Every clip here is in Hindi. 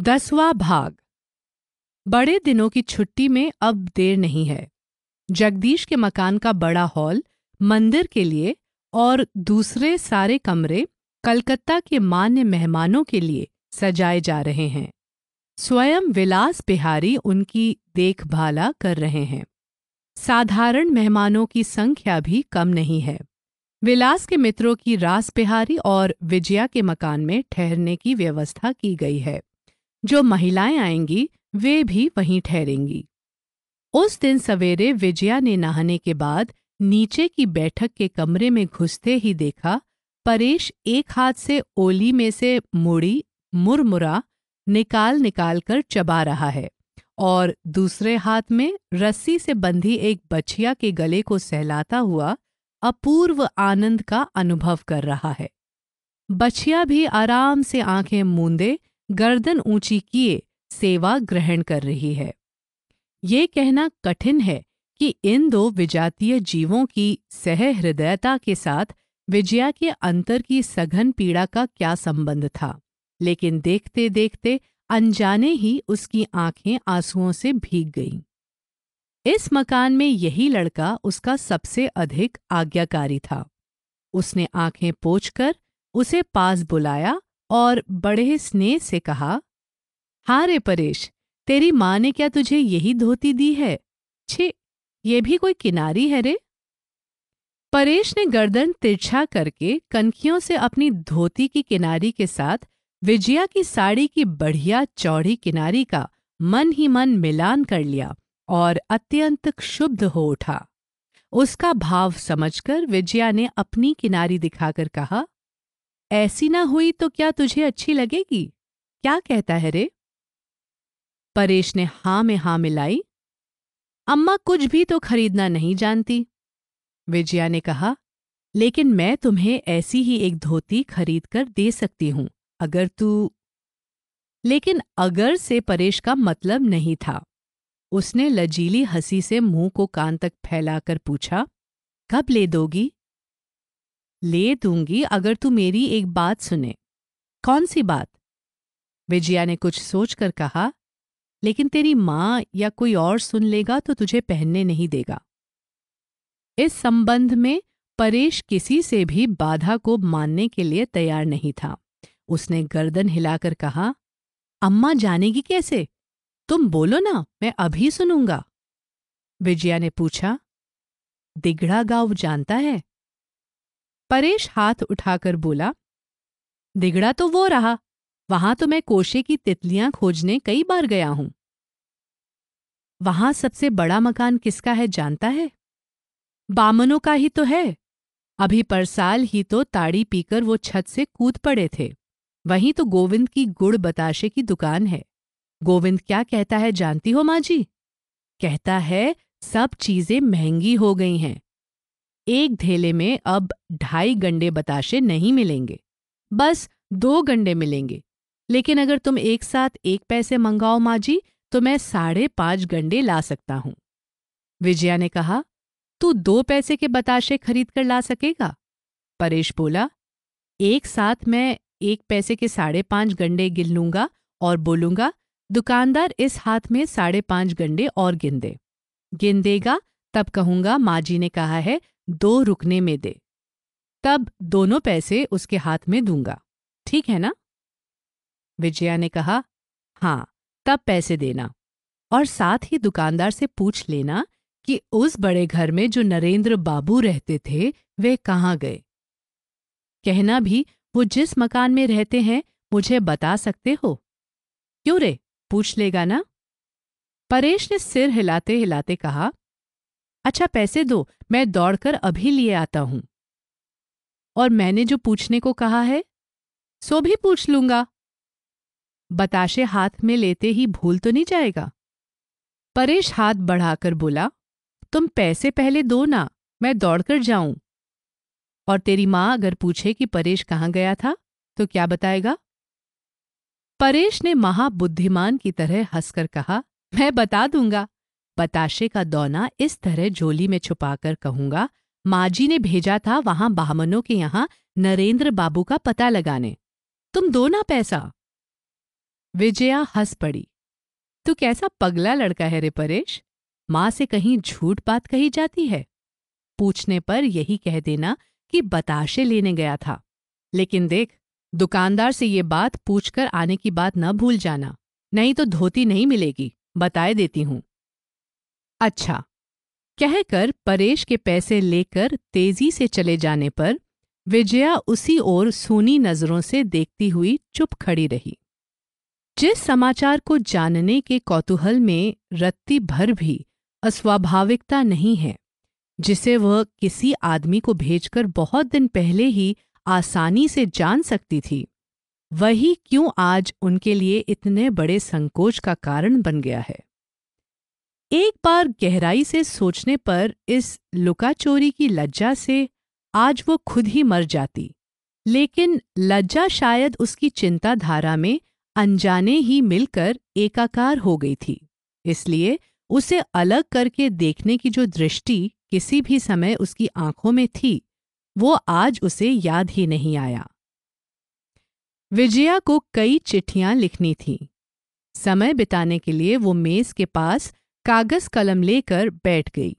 दसवां भाग। बड़े दिनों की छुट्टी में अब देर नहीं है। जगदीश के मकान का बड़ा हॉल, मंदिर के लिए और दूसरे सारे कमरे कलकत्ता के मान्य मेहमानों के लिए सजाए जा रहे हैं। स्वयं विलास बिहारी उनकी देखभाला कर रहे हैं। साधारण मेहमानों की संख्या भी कम नहीं है। विलास के मित्रों की रास बिहारी और विजया के मकान में ठहरने की व्यवस्था की गई है। जो महिलाएँ आएँगी, वे भी वहीं ठहरेंगी। उस दिन सवेरे विजया ने नहाने के बाद नीचे की बैठक के कमरे में घुसते ही देखा, परेश एक हाथ से ओली में से मुड़ी, मुरमुरा, निकाल निकाल कर चबा रहा है और दूसरे हाथ में रस्सी से बंधी एक बछिया के गले को सहलाता हुआ अपूर्व आनंद का अनुभव कर रहा है। बछिया भी आराम से आँखें मूंदे गर्दन ऊँची किए सेवा ग्रहण कर रही है ये कहना कठिन है कि इन दो विजातीय जीवों की सहृदयता के साथ विजया के अंतर की सघन पीड़ा का क्या संबंध था, लेकिन देखते देखते अनजाने ही उसकी आँखें आंसुओं से भीग गईं। इस मकान में यही लड़का उसका सबसे अधिक आज्ञाकारी था उसने आँखें पोंछकर उसे पास बुलाया और बड़े स्नेह से कहा हाँ रे परेश, तेरी माँ ने क्या तुझे यही धोती दी है? छे, ये भी कोई किनारी है रे? परेश ने गर्दन तिरछा करके कनखियों से अपनी धोती की किनारी के साथ विजया की साड़ी की बढ़िया चौड़ी किनारी का मन ही मन मिलान कर लिया और अत्यंत क्षुब्ध हो उठा। उसका भाव समझकर विजया ने अपनी किनारी दिखाकर कहा ऐसी ना हुई तो क्या तुझे अच्छी लगेगी? क्या कहता है रे? परेश ने हाँ में हाँ मिलाई। अम्मा कुछ भी तो खरीदना नहीं जानती। विजया ने कहा, लेकिन मैं तुम्हें ऐसी ही एक धोती खरीद कर दे सकती हूँ, अगर तू लेकिन अगर से परेश का मतलब नहीं था। उसने लजीली हँसी से मुँह को कान तक फैलाकर पूछा, कब ले दोगी? ले दूँगी अगर तू मेरी एक बात सुने। कौन सी बात? विजया ने कुछ सोचकर कहा, लेकिन तेरी माँ या कोई और सुन लेगा तो तुझे पहनने नहीं देगा। इस संबंध में परेश किसी से भी बाधा को मानने के लिए तैयार नहीं था। उसने गर्दन हिलाकर कहा, अम्मा जानेगी कैसे? तुम बोलो ना, मैं अभी सुनूँगा। विजया ने पूछा दिगड़ा गाँव जानता है? परेश हाथ उठाकर बोला, दिगड़ा तो वो रहा, वहाँ तो मैं कोशे की तितलियाँ खोजने कई बार गया हूँ। वहाँ सबसे बड़ा मकान किसका है जानता है? बामनों का ही तो है। अभी परसाल ही तो ताड़ी पीकर वो छत से कूद पड़े थे। वहीं तो गोविंद की गुड़ बताशे की दुकान है। गोविंद क्या कहता है जानती हो माँ जी? कहता है, सब चीज़ें महँगी हो गई हैं। एक धेले में अब ढाई गंडे बताशे नहीं मिलेंगे। बस दो गंडे मिलेंगे। लेकिन अगर तुम एक साथ एक पैसे मंगाओ माँ जी तो मैं साढ़े पाँच गंडे ला सकता हूँ। विजया ने कहा, तू दो पैसे के बताशे खरीद कर ला सकेगा? परेश बोला, एक साथ मैं एक पैसे के साढ़े पाँच गंडे गिन लूँगा और बोलूँगा, दुकानदार इस हाथ में साढ़े पाँच गंडे और गिन दे। गिन देगा, तब कहूँगा माँ जी ने कहा है दो रुकने में दे। तब दोनों पैसे उसके हाथ में दूँगा। ठीक है ना? विजया ने कहा हाँ तब पैसे देना। और साथ ही दुकानदार से पूछ लेना कि उस बड़े घर में जो नरेंद्र बाबू रहते थे, वे कहाँ गए? कहना भी, वो जिस मकान में रहते हैं, मुझे बता सकते हो? क्यों रे? पूछ लेगा ना? परेश ने सिर हिलाते हिलाते कहा अच्छा पैसे दो, मैं दौड़कर अभी लिए आता हूँ। और मैंने जो पूछने को कहा है, सो भी पूछ लूँगा। बताशे हाथ में लेते ही भूल तो नहीं जाएगा। परेश हाथ बढ़ाकर बोला, तुम पैसे पहले दो ना, मैं दौड़कर जाऊँ। और तेरी माँ अगर पूछे कि परेश कहाँ गया था तो क्या बताएगा? परेश ने महाबुद्धिमान की तरह हंसकर कहा, मैं बता दूँगा। बताशे का दौना इस तरह झोली में छुपाकर कहूँगा, माजी ने भेजा था वहाँ बामनों के यहाँ नरेंद्र बाबू का पता लगाने। तुम दो ना पैसा। विजया हंस पड़ी। तू कैसा पगला लड़का है रे परेश? माँ से कहीं झूठ बात कही जाती है? पूछने पर यही कह देना कि बताशे लेने गया था। लेकिन देख, दुकानदार से ये बात पूछकर आने की बात न भूल जाना। नहीं तो धोती नहीं मिलेगी, बताए देती हूँ। अच्छा कहकर परेश के पैसे लेकर तेज़ी से चले जाने पर विजया उसी ओर सूनी नज़रों से देखती हुई चुप खड़ी रही। जिस समाचार को जानने के कौतूहल में रत्ती भर भी अस्वाभाविकता नहीं है, जिसे वह किसी आदमी को भेजकर बहुत दिन पहले ही आसानी से जान सकती थी, वही क्यों आज उनके लिए इतने बड़े संकोच का कारण बन गया है? एक बार गहराई से सोचने पर इस लुकाचोरी की लज्जा से आज वो खुद ही मर जाती। लेकिन लज्जा शायद उसकी चिंता धारा में अनजाने ही मिलकर एकाकार हो गई थी। इसलिए उसे अलग करके देखने की जो दृष्टि किसी भी समय उसकी आँखों में थी, वो आज उसे याद ही नहीं आया। विजया को कई चिट्ठियाँ लिखनी थीं। समय बिताने के लिए वो मेज के पास कागज़ कलम लेकर बैठ गई।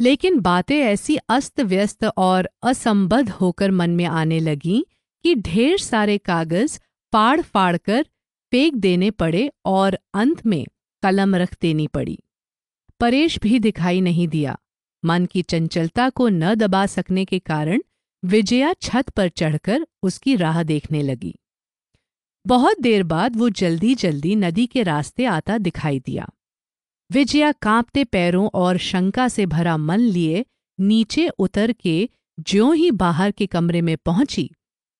लेकिन बातें ऐसी अस्त व्यस्त और असंबद्ध होकर मन में आने लगीं कि ढेर सारे कागज़ फाड़ फाड़ कर फेंक देने पड़े और अंत में कलम रख देनी पड़ी। परेश भी दिखाई नहीं दिया। मन की चंचलता को न दबा सकने के कारण विजया छत पर चढ़कर उसकी राह देखने लगी। बहुत देर बाद वो जल्दी जल्दी नदी के रास्ते आता दिखाई दिया। विजया कांपते पैरों और शंका से भरा मन लिए नीचे उतर के ज्यों ही बाहर के कमरे में पहुँची,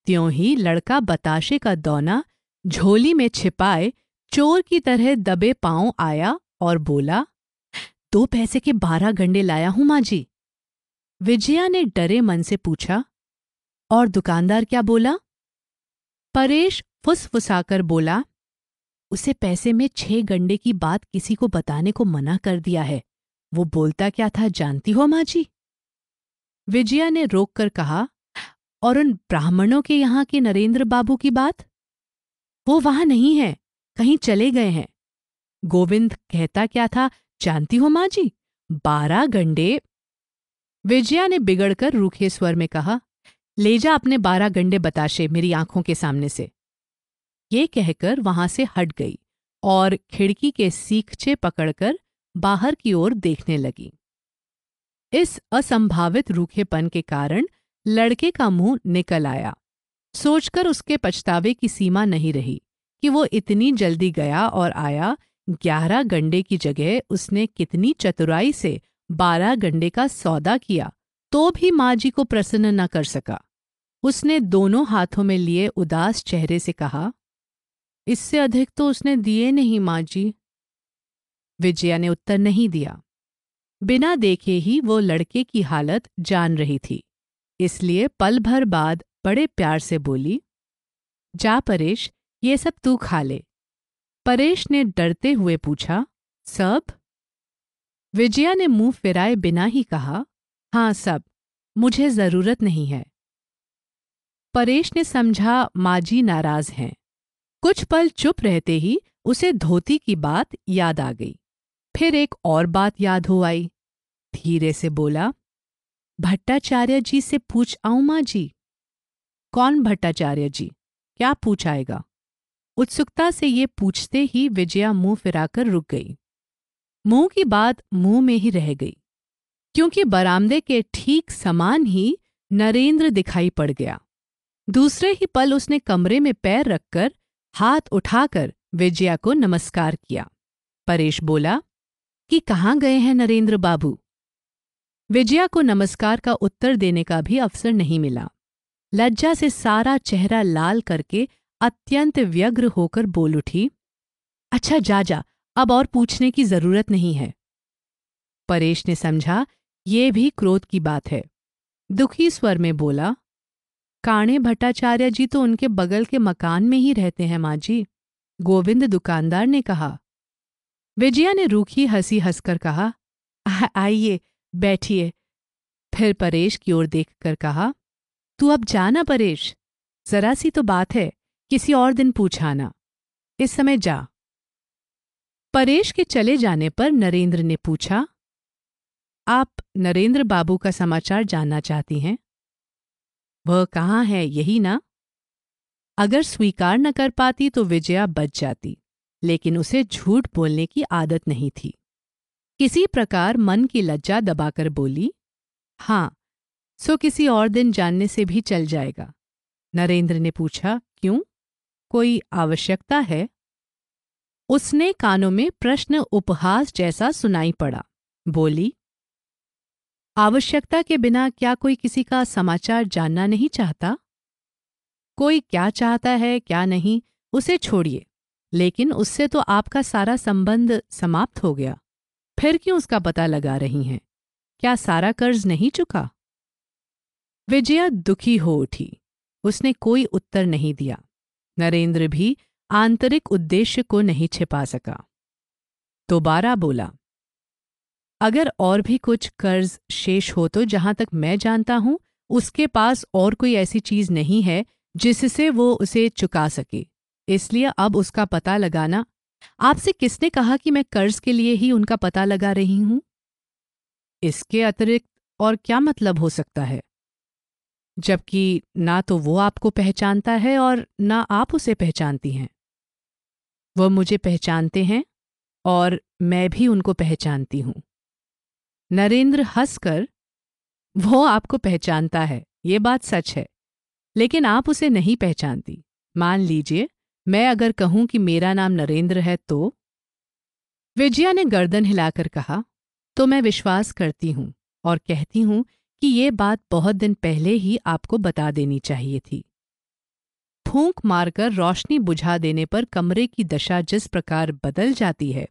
त्यों ही लड़का बताशे का दौना झोली में छिपाए चोर की तरह दबे पाँव आया और बोला, दो पैसे के बारह गंडे लाया हूँ माँ जी विजया ने डरे मन से पूछा, और दुकानदार क्या बोला? परेश फुसफुसाकर बोला उसे पैसे में छह गंडे की बात किसी को बताने को मना कर दिया है। वो बोलता क्या था जानती हो माँ जी? विजया ने रोककर कहा, और उन ब्राह्मणों के यहाँ के नरेंद्र बाबू की बात? वो वहाँ नहीं है, कहीं चले गए हैं। गोविंद कहता क्या था, जानती हो माँ जी, बारह गंडे विजया ने बिगड़कर रूखे स्वर में कहा, ले जा अपने बारह गंडे बताशे मेरी आँखों के सामने से। ये कहकर वहाँ से हट गई और खिड़की के सीखचे पकड़कर बाहर की ओर देखने लगी। इस असंभावित रूखेपन के कारण लड़के का मुँह निकल आया। सोचकर उसके पछतावे की सीमा नहीं रही कि वो इतनी जल्दी गया और आया, ग्यारह गंडे की जगह उसने कितनी चतुराई से बारह गंडे का सौदा किया तो भी माँ जी को प्रसन्न न कर सका। उसने दोनों हाथों में लिए उदास चेहरे से कहा इससे अधिक तो उसने दिए नहीं, माँ जी। विजया ने उत्तर नहीं दिया। बिना देखे ही वो लड़के की हालत जान रही थी। इसलिए पल भर बाद बड़े प्यार से बोली, जा परेश, ये सब तू खा ले। परेश ने डरते हुए पूछा, सब? विजया ने मुँह फिराए बिना ही कहा हाँ सब। मुझे ज़रूरत नहीं है। परेश ने समझा माजी नाराज़ हैं। कुछ पल चुप रहते ही उसे धोती की बात याद आ गई। फिर एक और बात याद हो आई। धीरे से बोला, भट्टाचार्य जी से पूछ आऊँ माँ जी? कौन भट्टाचार्य जी? क्या पूछाएगा? उत्सुकता से ये पूछते ही विजया मुँह फिराकर रुक गई। मुँह की बात मुँह में ही रह गई, क्योंकि बरामदे के ठीक समान ही नरेंद्र दिखाई पड़ गया। दूसरे ही पल उसने कमरे में पैर रखकर हाथ उठाकर विजया को नमस्कार किया। परेश बोला, कि कहाँ गए हैं नरेंद्र बाबू? विजया को नमस्कार का उत्तर देने का भी अवसर नहीं मिला। लज्जा से सारा चेहरा लाल करके अत्यंत व्यग्र होकर बोल उठी अच्छा जा जा, अब और पूछने की ज़रूरत नहीं है। परेश ने समझा, ये भी क्रोध की बात है। दुखी स्वर में बोला काणे भट्टाचार्य जी तो उनके बगल के मकान में ही रहते हैं, माँ जी। गोविंद दुकानदार ने कहा। विजया ने रूखी हँसी हंसकर कहा आइए, बैठिए। फिर परेश की ओर देखकर कहा, तू अब जाना परेश। जरा सी तो बात है, किसी और दिन पूछाना इस समय जा। परेश के चले जाने पर नरेंद्र ने पूछा, आप नरेंद्र बाबू का समाचार जानना चाहती हैं? वह कहाँ है, यही ना? अगर स्वीकार न कर पाती तो विजया बच जाती, लेकिन उसे झूठ बोलने की आदत नहीं थी। किसी प्रकार मन की लज्जा दबाकर बोली हाँ सो किसी और दिन जानने से भी चल जाएगा। नरेंद्र ने पूछा, क्यों? कोई आवश्यकता है? उसने कानों में प्रश्न उपहास जैसा सुनाई पड़ा। बोली आवश्यकता के बिना क्या कोई किसी का समाचार जानना नहीं चाहता? कोई क्या चाहता है, क्या नहीं, उसे छोड़िए। लेकिन उससे तो आपका सारा संबंध समाप्त हो गया। फिर क्यों उसका पता लगा रही हैं? क्या सारा कर्ज नहीं चुका? विजया दुखी हो उठी। उसने कोई उत्तर नहीं दिया। नरेंद्र भी आंतरिक उद्देश्य को नहीं छिपा सका। दोबारा बोला अगर और भी कुछ कर्ज शेष हो तो जहाँ तक मैं जानता हूँ, उसके पास और कोई ऐसी चीज़ नहीं है जिससे वो उसे चुका सके। इसलिए अब उसका पता लगाना। आपसे किसने कहा कि मैं कर्ज के लिए ही उनका पता लगा रही हूँ? इसके अतिरिक्त और क्या मतलब हो सकता है? जबकि ना तो वो आपको पहचानता है और ना आप उसे पहचानती हैं। वह मुझे पहचानते हैं और मैं भी उनको पहचानती हूँ। नरेंद्र हंसकर, वो आपको पहचानता है, ये बात सच है। लेकिन आप उसे नहीं पहचानती। मान लीजिए, मैं अगर कहूँ कि मेरा नाम नरेंद्र है तो? विजया ने गर्दन हिलाकर कहा तो मैं विश्वास करती हूँ और कहती हूँ कि ये बात बहुत दिन पहले ही आपको बता देनी चाहिए थी। फूंक मारकर रोशनी बुझा देने पर कमरे की दशा जिस प्रकार बदल जाती है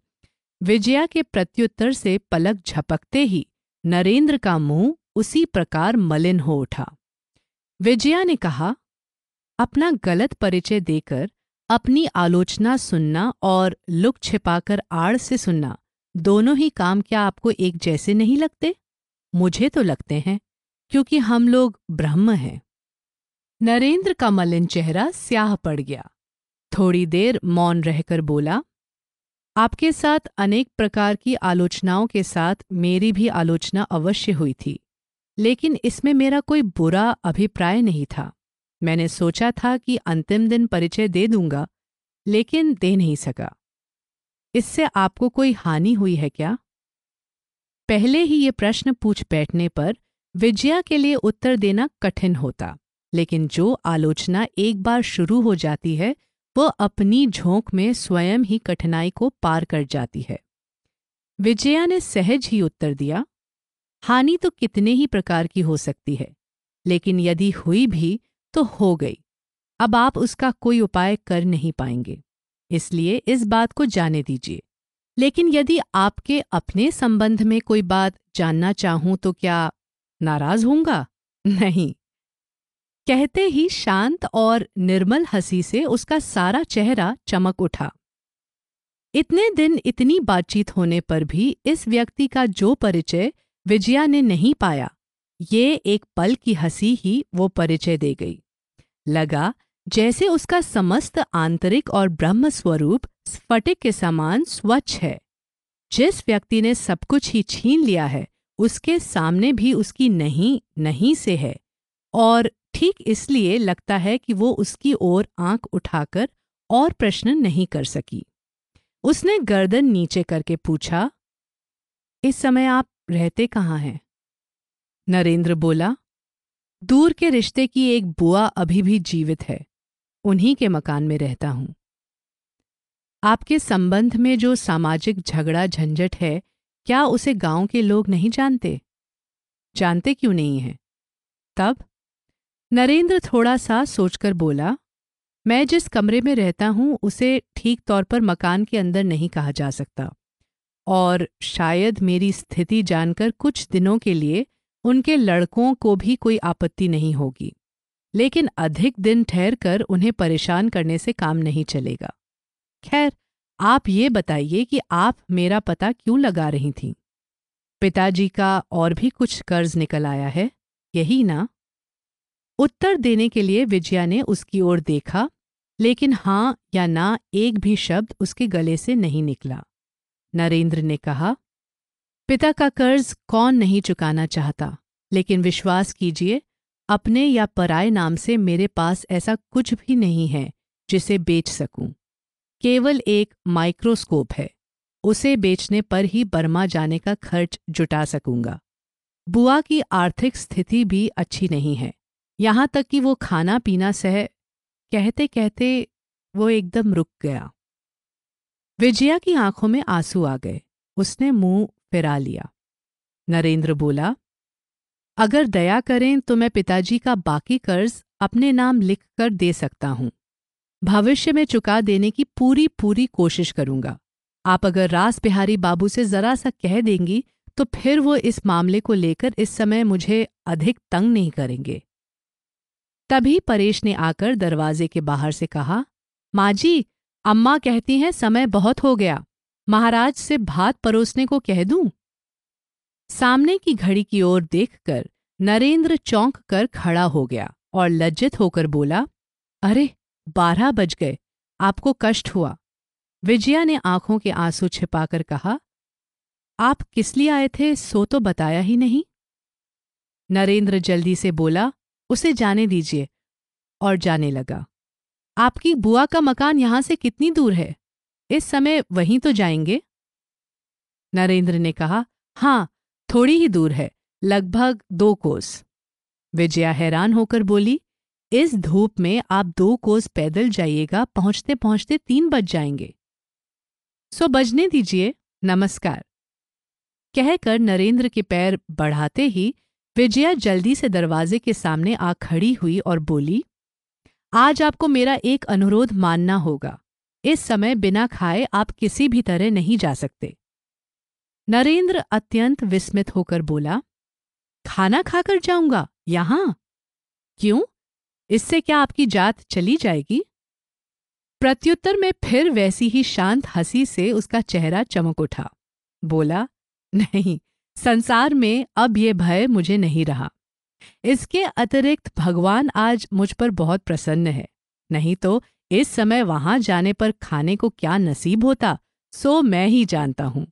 विजया के प्रत्युत्तर से पलक झपकते ही नरेंद्र का मुँह उसी प्रकार मलिन हो उठा। विजया ने कहा, अपना गलत परिचय देकर, अपनी आलोचना सुनना और लुक छिपाकर आड़ से सुनना, दोनों ही काम क्या आपको एक जैसे नहीं लगते? मुझे तो लगते हैं, क्योंकि हम लोग ब्रह्म हैं। नरेंद्र का मलिन चेहरा स्याह पड़ गया। थोड़ी देर मौन रहकर बोला आपके साथ अनेक प्रकार की आलोचनाओं के साथ मेरी भी आलोचना अवश्य हुई थी, लेकिन इसमें मेरा कोई बुरा अभिप्राय नहीं था। मैंने सोचा था कि अंतिम दिन परिचय दे दूँगा, लेकिन दे नहीं सका। इससे आपको कोई हानि हुई है क्या? पहले ही ये प्रश्न पूछ बैठने पर विजया के लिए उत्तर देना कठिन होता, लेकिन जो आलोचना एक बार शुरू हो जाती है वह अपनी झोंक में स्वयं ही कठिनाई को पार कर जाती है। विजया ने सहज ही उत्तर दिया, हानि तो कितने ही प्रकार की हो सकती है, लेकिन यदि हुई भी तो हो गई। अब आप उसका कोई उपाय कर नहीं पाएँगे, इसलिए इस बात को जाने दीजिए। लेकिन यदि आपके अपने संबंध में कोई बात जानना चाहूँ तो क्या नाराज़ होऊँगा? नहीं। कहते ही शांत और निर्मल हँसी से उसका सारा चेहरा चमक उठा। इतने दिन इतनी बातचीत होने पर भी इस व्यक्ति का जो परिचय विजया ने नहीं पाया, ये एक पल की हँसी ही वो परिचय दे गई। लगा, जैसे उसका समस्त आंतरिक और ब्रह्म स्वरूप स्फटिक के समान स्वच्छ है। जिस व्यक्ति ने सब कुछ ही छीन लिया है, उसके सामने भी उसकी नहीं नहीं से है। और ठीक इसलिए लगता है कि वो उसकी ओर आँख उठाकर और प्रश्न नहीं कर सकी। उसने गर्दन नीचे करके पूछा, इस समय आप रहते कहाँ हैं? नरेंद्र बोला, दूर के रिश्ते की एक बुआ अभी भी जीवित है, उन्हीं के मकान में रहता हूँ। आपके संबंध में जो सामाजिक झगड़ा झंझट है, क्या उसे गाँव के लोग नहीं जानते? जानते क्यों नहीं हैं? तब नरेंद्र थोड़ा सा सोचकर बोला, मैं जिस कमरे में रहता हूँ, उसे ठीक तौर पर मकान के अंदर नहीं कहा जा सकता। और शायद मेरी स्थिति जानकर कुछ दिनों के लिए उनके लड़कों को भी कोई आपत्ति नहीं होगी। लेकिन अधिक दिन ठहर कर उन्हें परेशान करने से काम नहीं चलेगा। खैर, आप ये बताइए कि आप मेरा पता क्यों लगा रही थीं? पिताजी का और भी कुछ कर्ज निकल आया है? यही ना? उत्तर देने के लिए विजया ने उसकी ओर देखा, लेकिन हाँ या ना एक भी शब्द उसके गले से नहीं निकला। नरेंद्र ने कहा, पिता का कर्ज कौन नहीं चुकाना चाहता? लेकिन विश्वास कीजिए, अपने या पराए नाम से मेरे पास ऐसा कुछ भी नहीं है जिसे बेच सकूँ। केवल एक माइक्रोस्कोप है, उसे बेचने पर ही बर्मा जाने का खर्च जुटा सकूँगा। बुआ की आर्थिक स्थिति भी अच्छी नहीं है। यहाँ तक कि वो खाना पीना सह कहते कहते वो एकदम रुक गया। विजया की आँखों में आँसू आ गए। उसने मुँह फिरा लिया। नरेंद्र बोला, अगर दया करें तो मैं पिताजी का बाकी कर्ज अपने नाम लिख कर दे सकता हूँ। भविष्य में चुका देने की पूरी पूरी कोशिश करूँगा। आप अगर रास बिहारी बाबू से जरा सा कह देंगी तो फिर वो इस मामले को लेकर इस समय मुझे अधिक तंग नहीं करेंगे। तभी परेश ने आकर दरवाजे के बाहर से कहा, माँ जी, अम्मा कहती हैं समय बहुत हो गया। महाराज से भात परोसने को कह दूँ? सामने की घड़ी की ओर देखकर नरेंद्र चौंक कर खड़ा हो गया और लज्जित होकर बोला, अरे, बारह बज गए, आपको कष्ट हुआ। विजया ने आँखों के आँसू छिपाकर कहा, आप किस लिए आए थे, सो तो बताया ही नहीं? नरेंद्र जल्दी से बोला उसे जाने दीजिए। और जाने लगा। आपकी बुआ का मकान यहाँ से कितनी दूर है? इस समय वहीं तो जाएँगे? नरेंद्र ने कहा, हाँ, थोड़ी ही दूर है, लगभग दो कोस। विजया हैरान होकर बोली, इस धूप में आप दो कोस पैदल जाइएगा पहुँचते पहुँचते तीन बज जाएँगे। सो बजने दीजिए, नमस्कार। कहकर नरेंद्र के पैर बढ़ाते ही विजया जल्दी से दरवाजे के सामने आ खड़ी हुई और बोली, आज आपको मेरा एक अनुरोध मानना होगा। इस समय बिना खाए आप किसी भी तरह नहीं जा सकते नरेंद्र अत्यंत विस्मित होकर बोला, खाना खाकर जाऊँगा, यहाँ? क्यों? इससे क्या आपकी जात चली जाएगी प्रत्युत्तर में फिर वैसी ही शांत हँसी से उसका चेहरा चमक उठा। बोला, नहीं संसार में अब ये भय मुझे नहीं रहा। इसके अतिरिक्त भगवान आज मुझ पर बहुत प्रसन्न है। नहीं तो इस समय वहाँ जाने पर खाने को क्या नसीब होता, सो मैं ही जानता हूँ।